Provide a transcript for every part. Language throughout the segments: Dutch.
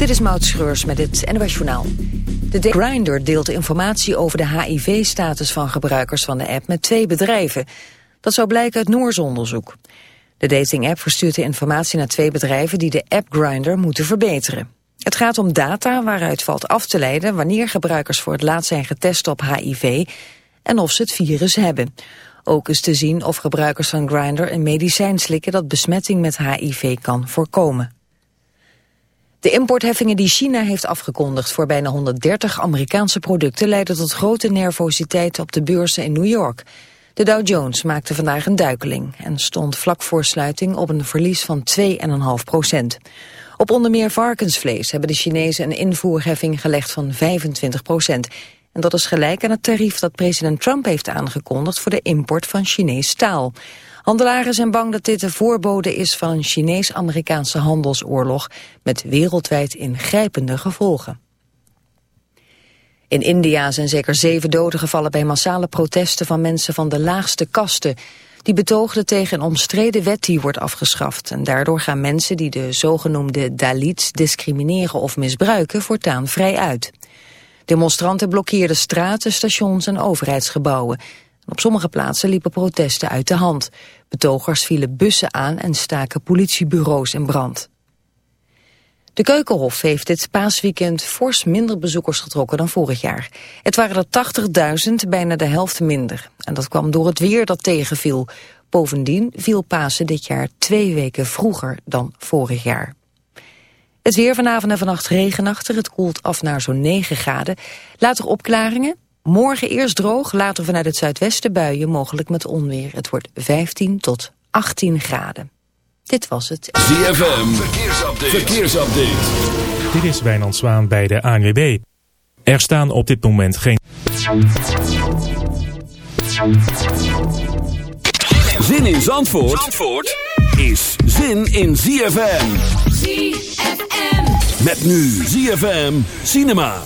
Dit is Maud Schreurs met het NOS Journaal. De Grindr deelt informatie over de HIV-status van gebruikers van de app met twee bedrijven. Dat zou blijken uit Noors onderzoek. De dating-app verstuurt de informatie naar twee bedrijven die de app Grindr moeten verbeteren. Het gaat om data waaruit valt af te leiden wanneer gebruikers voor het laatst zijn getest op HIV en of ze het virus hebben. Ook is te zien of gebruikers van Grindr een medicijn slikken dat besmetting met HIV kan voorkomen. De importheffingen die China heeft afgekondigd voor bijna 130 Amerikaanse producten leiden tot grote nervositeit op de beurzen in New York. De Dow Jones maakte vandaag een duikeling en stond vlak voor sluiting op een verlies van 2,5 procent. Op onder meer varkensvlees hebben de Chinezen een invoerheffing gelegd van 25 procent. En dat is gelijk aan het tarief dat president Trump heeft aangekondigd voor de import van Chinees staal. Handelaren zijn bang dat dit de voorbode is van een Chinees-Amerikaanse handelsoorlog met wereldwijd ingrijpende gevolgen. In India zijn zeker zeven doden gevallen bij massale protesten van mensen van de laagste kasten. Die betoogden tegen een omstreden wet die wordt afgeschaft. En daardoor gaan mensen die de zogenoemde Dalits discrimineren of misbruiken voortaan vrij uit. Demonstranten blokkeerden straten, stations en overheidsgebouwen. Op sommige plaatsen liepen protesten uit de hand. Betogers vielen bussen aan en staken politiebureaus in brand. De Keukenhof heeft dit paasweekend fors minder bezoekers getrokken dan vorig jaar. Het waren er 80.000, bijna de helft minder. En dat kwam door het weer dat tegenviel. Bovendien viel Pasen dit jaar twee weken vroeger dan vorig jaar. Het weer vanavond en vannacht regenachtig. Het koelt af naar zo'n 9 graden. Later opklaringen. Morgen eerst droog, later vanuit het zuidwesten buien, mogelijk met onweer. Het wordt 15 tot 18 graden. Dit was het. ZFM, verkeersupdate. verkeersupdate. Dit is Wijnand Zwaan bij de ANWB. Er staan op dit moment geen... Zin in Zandvoort, Zandvoort is zin in ZFM. ZFM. Met nu ZFM Cinema.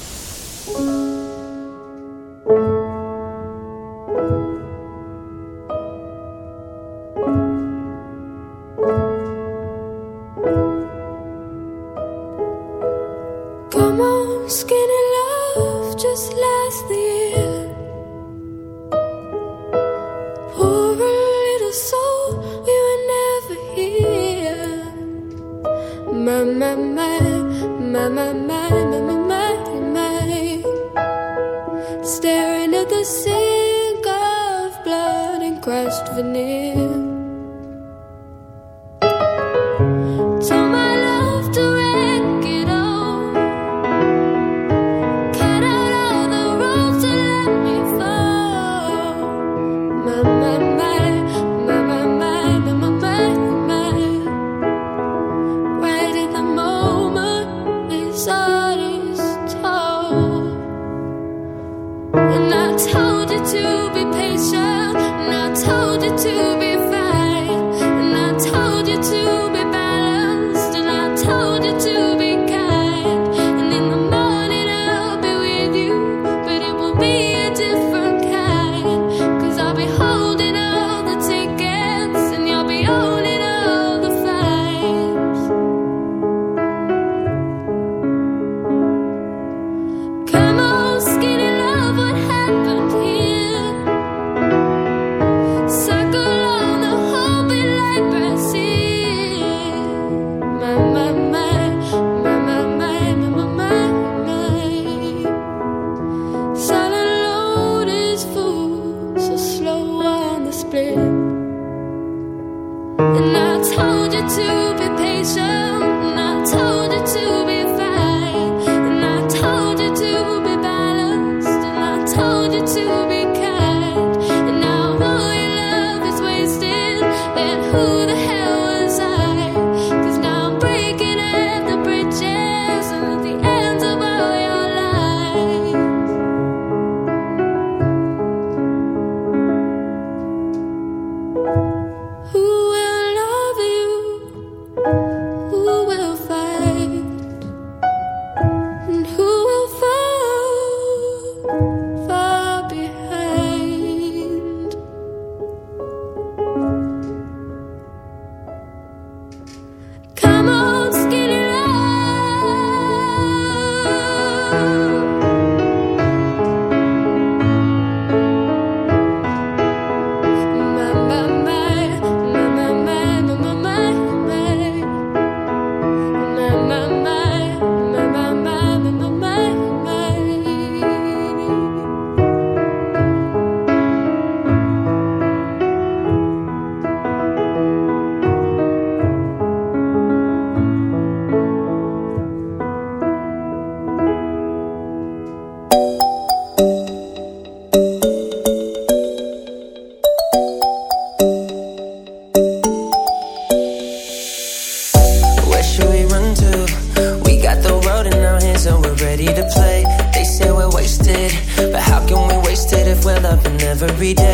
Every day.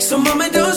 So, mama, don't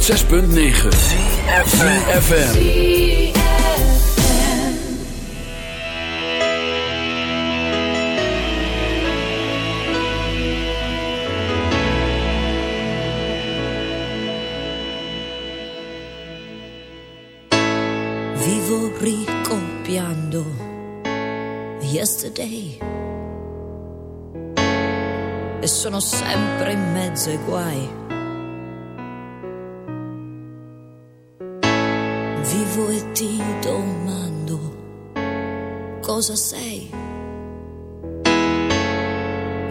106.9 CFFM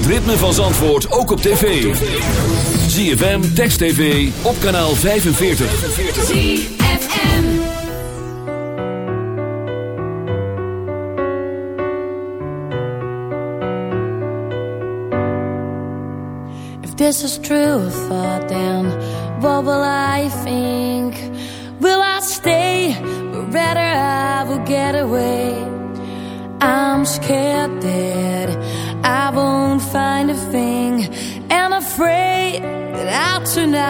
Het ritme van Zandvoort ook op tv. ZFM, Text TV, op kanaal 45. ZFM. If this is true thought, then what will I think? Will I stay? Or rather, I will get away. I'm scared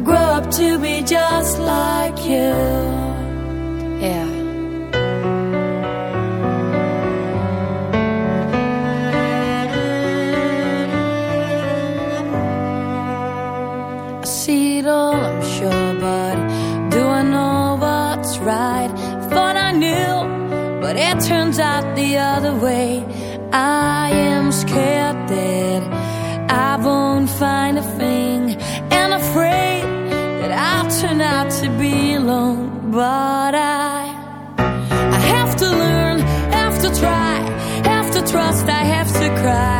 I grow up to be just like you. Yeah. I see it all, I'm sure, but do I know what's right? Thought I knew, but it turns out the other way. I But I, I have to learn, have to try, have to trust, I have to cry,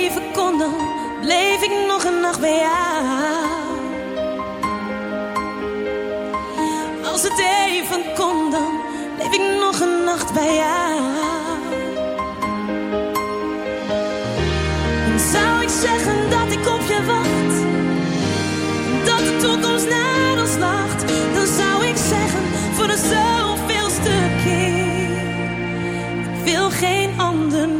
Even kon, dan bleef ik nog een nacht bij jou. Als het even kon, dan bleef ik nog een nacht bij jou. En zou ik zeggen dat ik op je wacht, dat de toekomst naar ons lacht, dan zou ik zeggen voor de zoveelste keer: ik wil geen ander.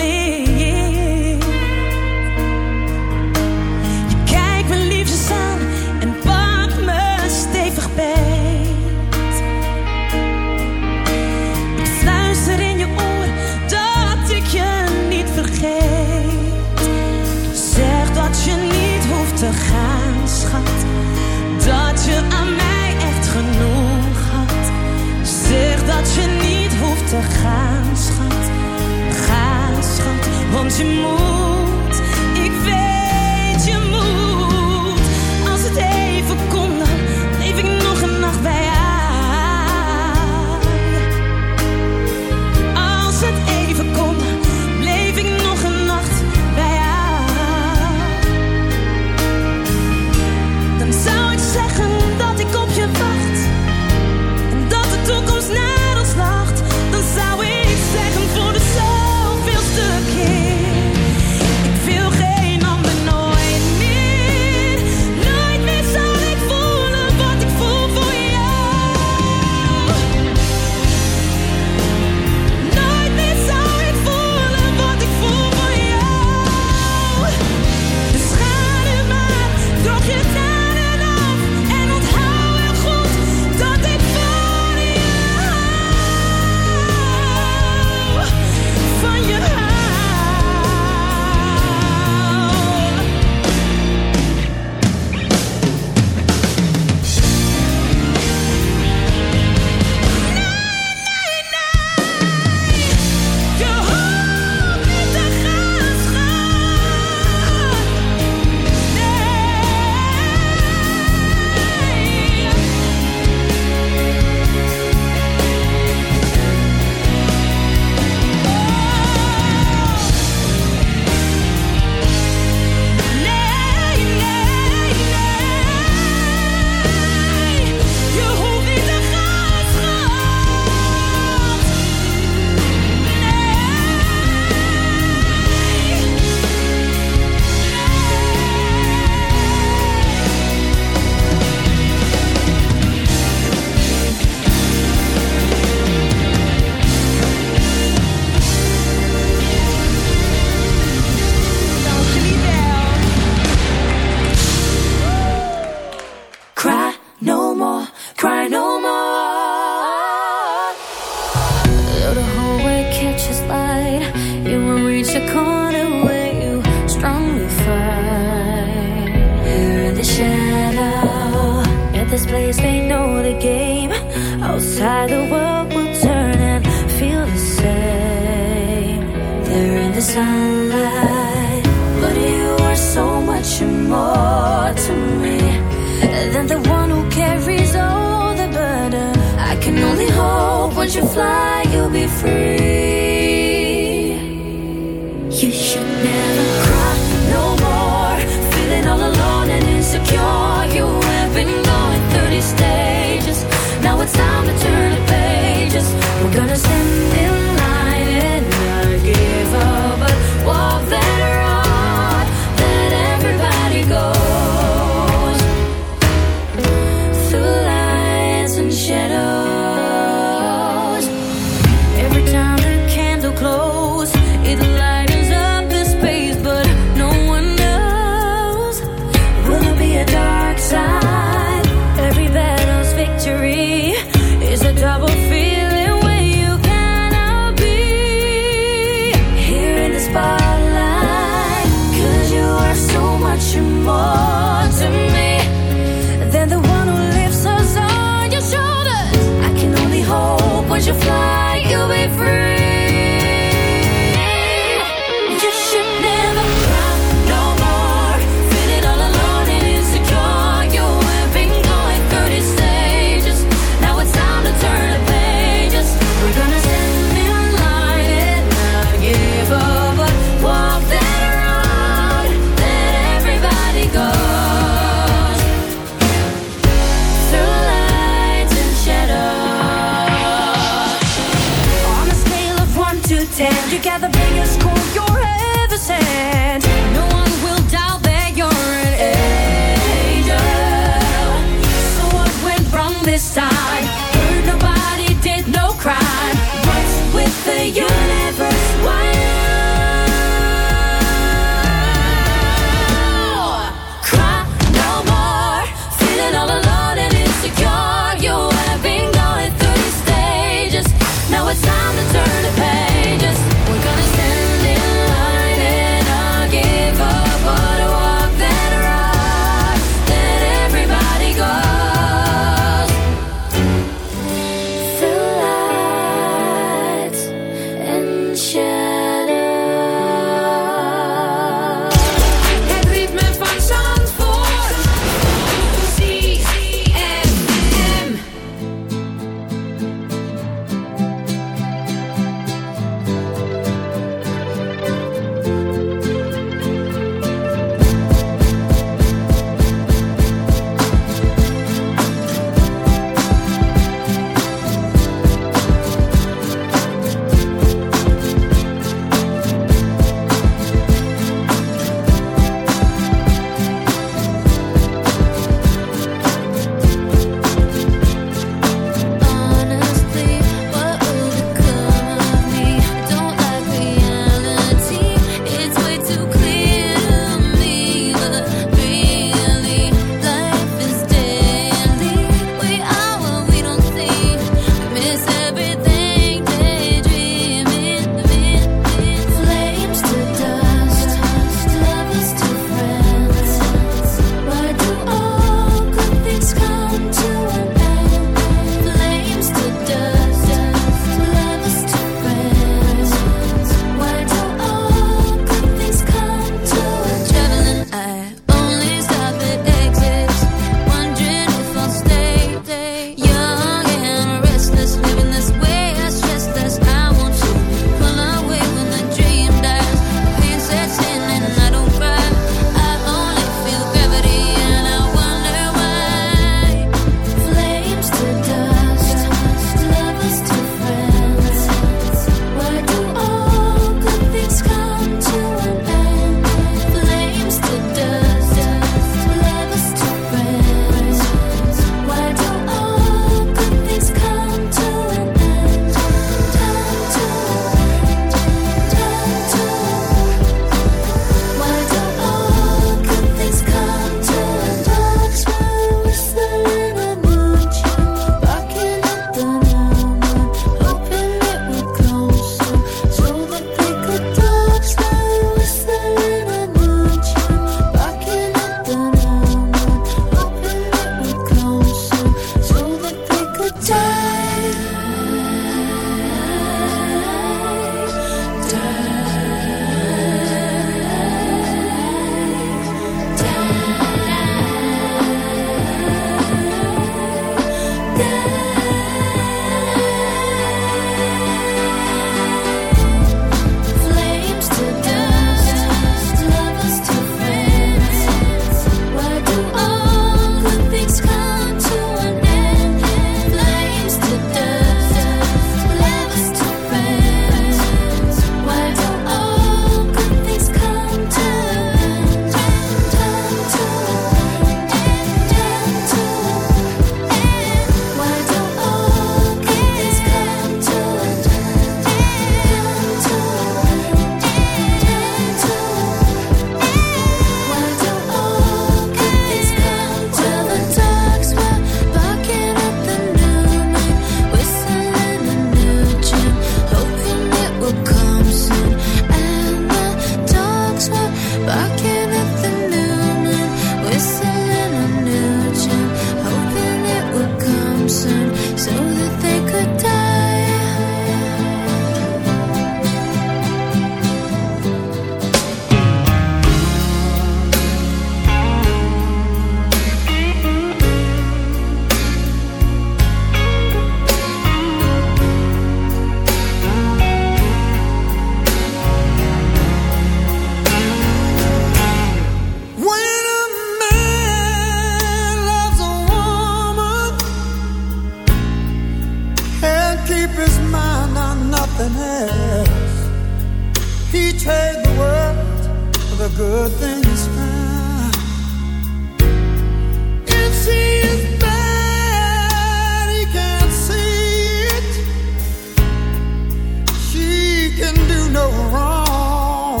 do no wrong.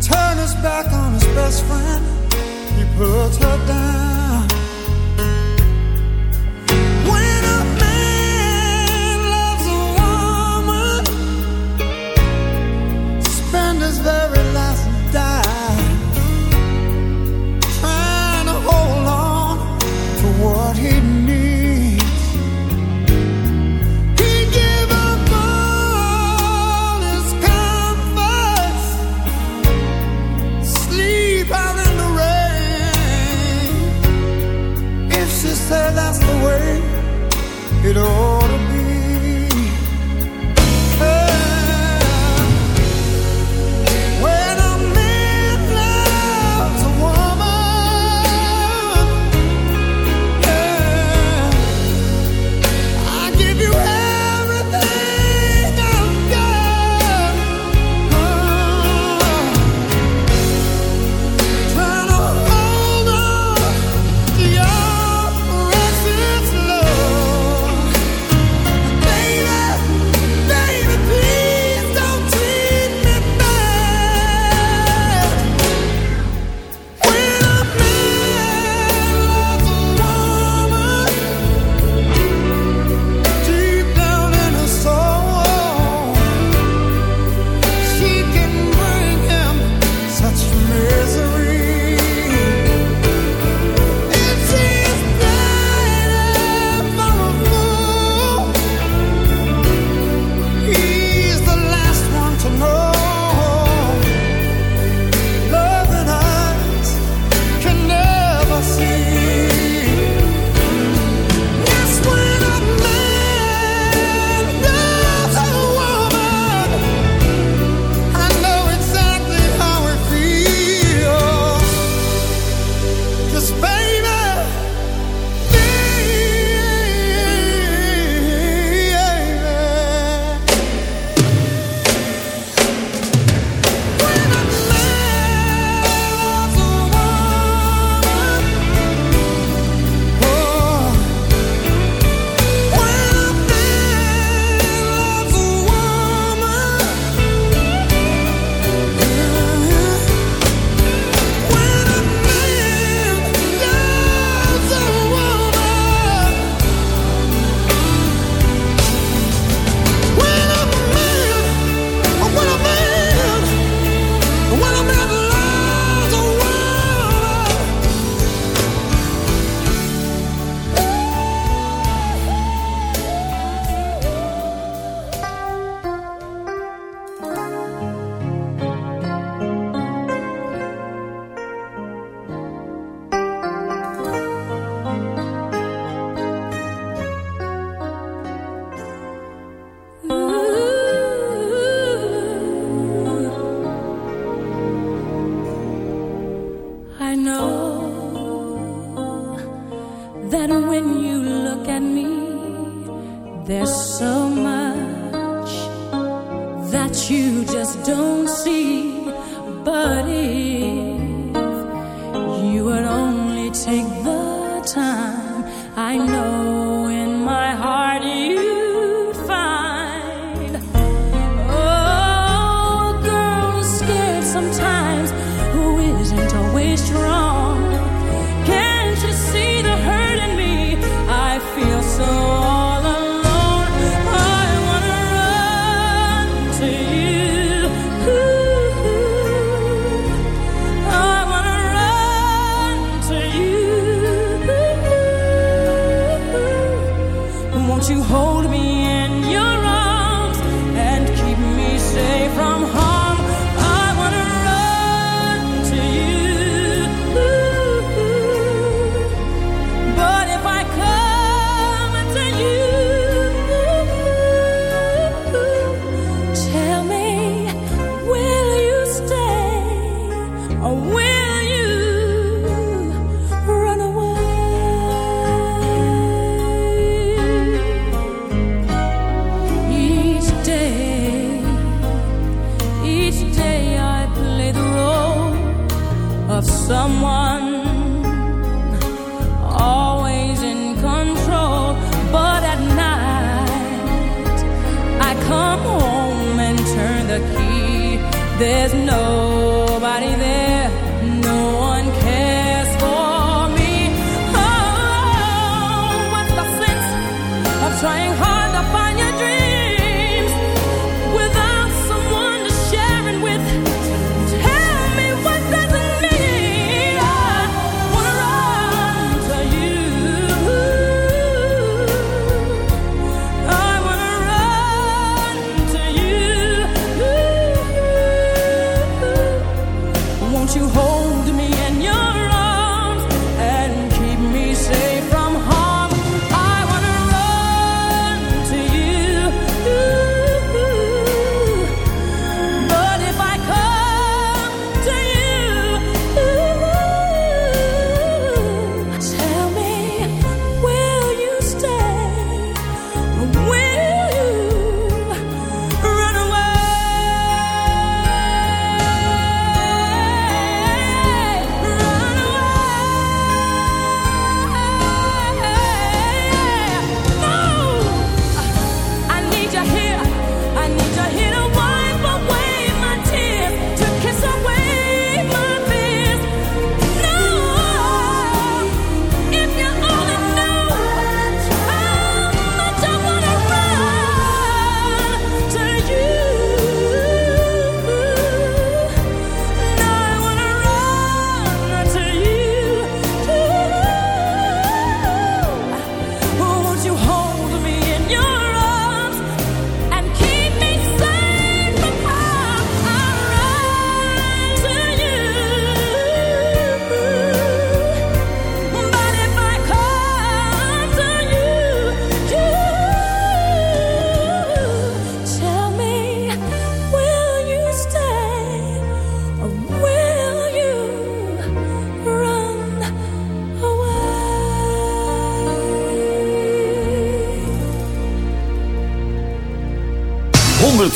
Turn his back on his best friend, he puts her down.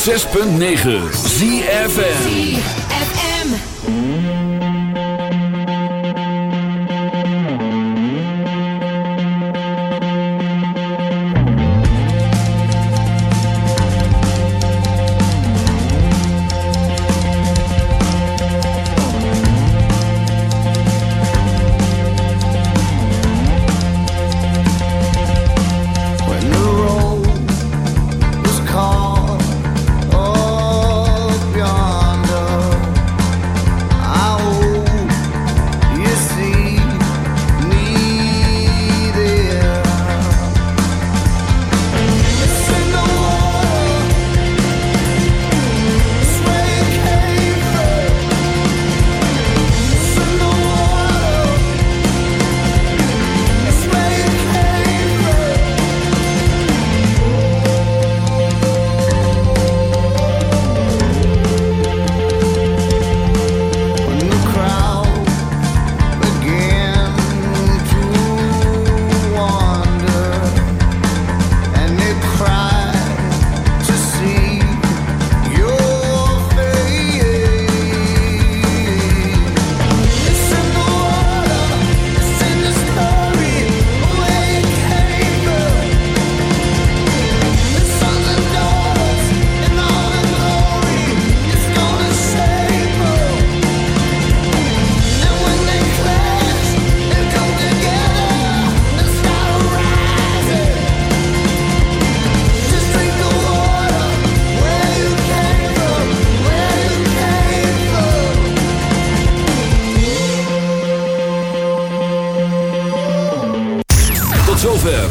106.9 ZFN